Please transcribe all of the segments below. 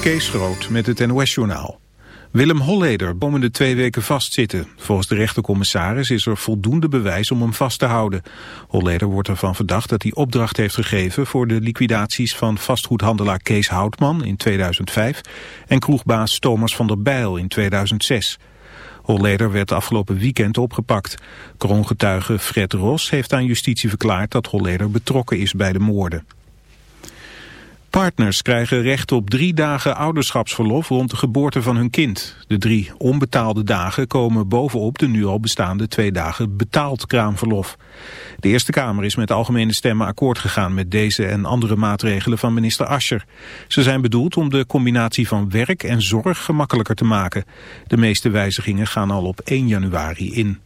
Kees Groot met het NOS-journaal. Willem Holleder komende twee weken vastzitten. Volgens de rechtercommissaris is er voldoende bewijs om hem vast te houden. Holleder wordt ervan verdacht dat hij opdracht heeft gegeven... voor de liquidaties van vastgoedhandelaar Kees Houtman in 2005... en kroegbaas Thomas van der Bijl in 2006. Holleder werd afgelopen weekend opgepakt. Kroongetuige Fred Ros heeft aan justitie verklaard... dat Holleder betrokken is bij de moorden. Partners krijgen recht op drie dagen ouderschapsverlof rond de geboorte van hun kind. De drie onbetaalde dagen komen bovenop de nu al bestaande twee dagen betaald kraamverlof. De Eerste Kamer is met algemene stemmen akkoord gegaan met deze en andere maatregelen van minister Ascher. Ze zijn bedoeld om de combinatie van werk en zorg gemakkelijker te maken. De meeste wijzigingen gaan al op 1 januari in.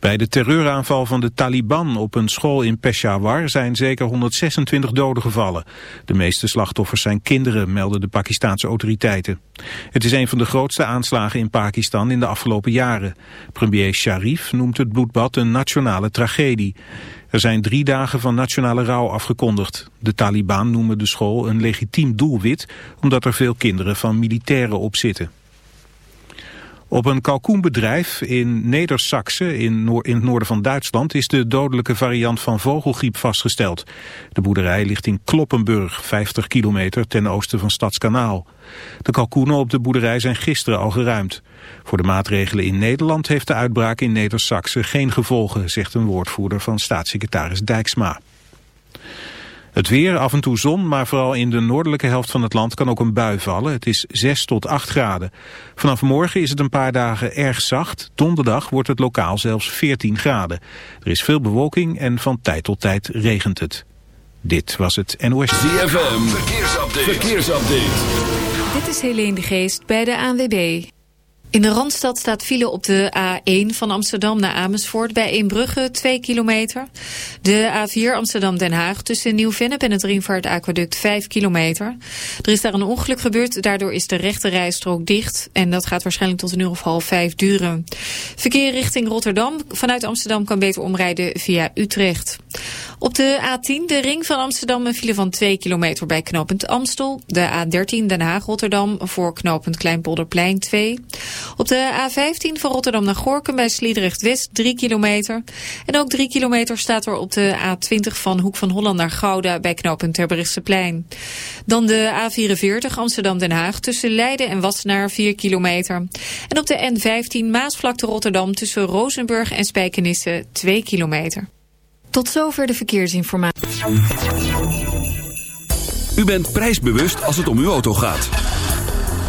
Bij de terreuraanval van de Taliban op een school in Peshawar zijn zeker 126 doden gevallen. De meeste slachtoffers zijn kinderen, melden de Pakistanse autoriteiten. Het is een van de grootste aanslagen in Pakistan in de afgelopen jaren. Premier Sharif noemt het bloedbad een nationale tragedie. Er zijn drie dagen van nationale rouw afgekondigd. De Taliban noemen de school een legitiem doelwit, omdat er veel kinderen van militairen op zitten. Op een kalkoenbedrijf in neder in, het noorden van Duitsland is de dodelijke variant van vogelgriep vastgesteld. De boerderij ligt in Kloppenburg, 50 kilometer ten oosten van Stadskanaal. De kalkoenen op de boerderij zijn gisteren al geruimd. Voor de maatregelen in Nederland heeft de uitbraak in neder geen gevolgen, zegt een woordvoerder van staatssecretaris Dijksma. Het weer, af en toe zon, maar vooral in de noordelijke helft van het land kan ook een bui vallen. Het is 6 tot 8 graden. Vanaf morgen is het een paar dagen erg zacht. Donderdag wordt het lokaal zelfs 14 graden. Er is veel bewolking en van tijd tot tijd regent het. Dit was het NOS. ZFM, verkeersupdate. verkeersupdate. Dit is Helene de Geest bij de ANWB. In de Randstad staat file op de A1 van Amsterdam naar Amersfoort... bij Eembrugge, 2 kilometer. De A4 Amsterdam-Den Haag tussen Nieuw-Vennep en het Ringvaart-aquaduct 5 kilometer. Er is daar een ongeluk gebeurd, daardoor is de rechte rijstrook dicht... en dat gaat waarschijnlijk tot een uur of half vijf duren. Verkeer richting Rotterdam vanuit Amsterdam kan beter omrijden via Utrecht. Op de A10, de ring van Amsterdam, een file van 2 kilometer bij knooppunt Amstel. De A13 Den Haag-Rotterdam voor knooppunt Kleinpolderplein 2. Op de A15 van Rotterdam naar Gorkum bij Sliedrecht-West 3 kilometer. En ook 3 kilometer staat er op de A20 van Hoek van Holland naar Gouda bij knooppunt Terbrechtseplein. Dan de A44 Amsterdam-Den Haag tussen Leiden en Wassenaar 4 kilometer. En op de N15 Maasvlakte Rotterdam tussen Rozenburg en Spijkenisse 2 kilometer. Tot zover de verkeersinformatie. U bent prijsbewust als het om uw auto gaat.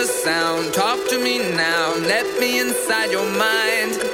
A sound, talk to me now. Let me inside your mind.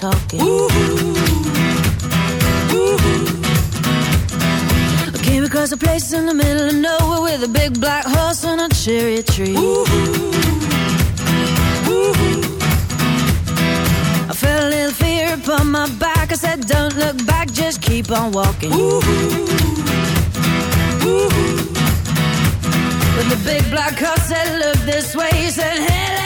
Do all the talking. I came across a place in the middle of nowhere with a big black horse and a cherry tree. I felt a little fear upon my back. I said, Don't look back, just keep on walking. When the big black horse said, Look this way, he said, Hey,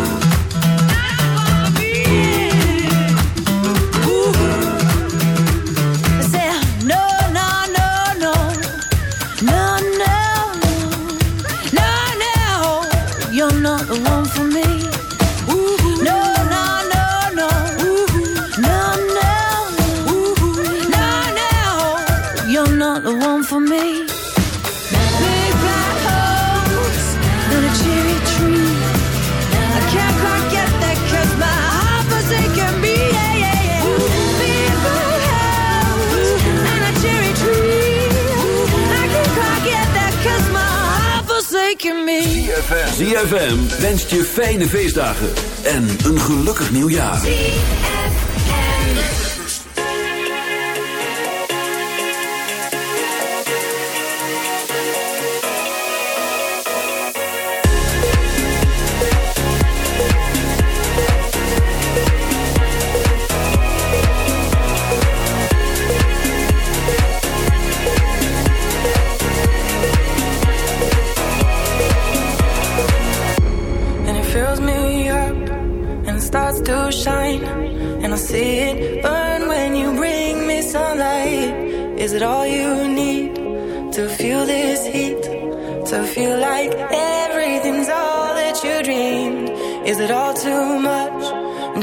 ZFM wenst je fijne feestdagen en een gelukkig nieuwjaar.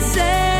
say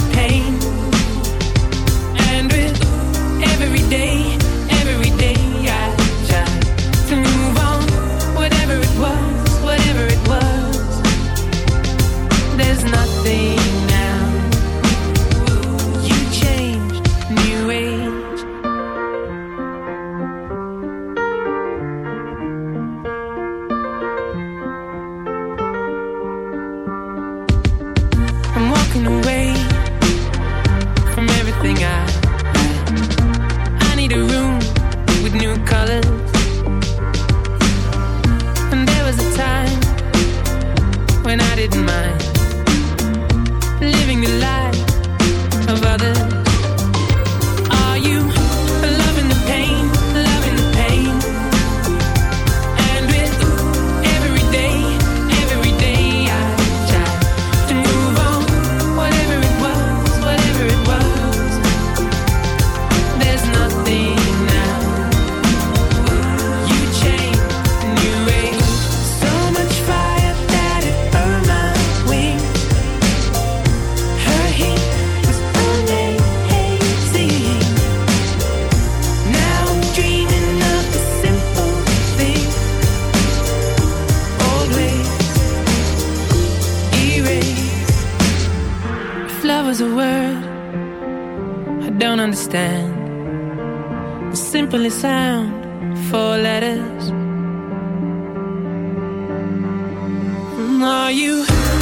are you?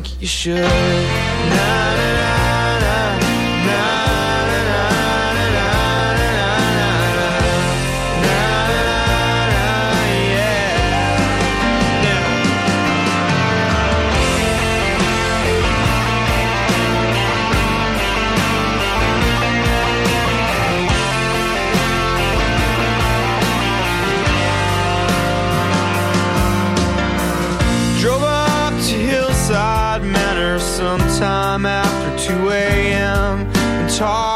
Think you should. talk.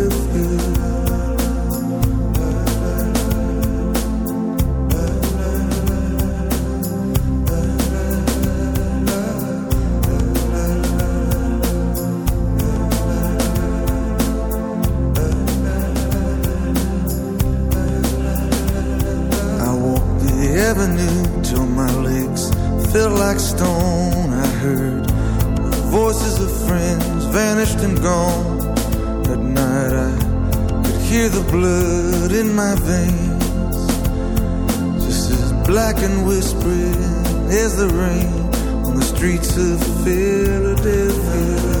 Black and whispering as the rain on the streets of Philadelphia.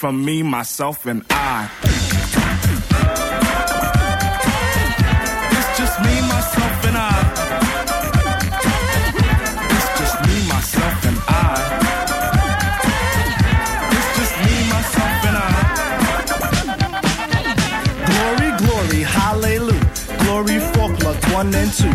from me, myself, and I. It's just me, myself, and I. It's just me, myself, and I. It's just me, myself, and I. Glory, glory, hallelujah. Glory for plug one and two.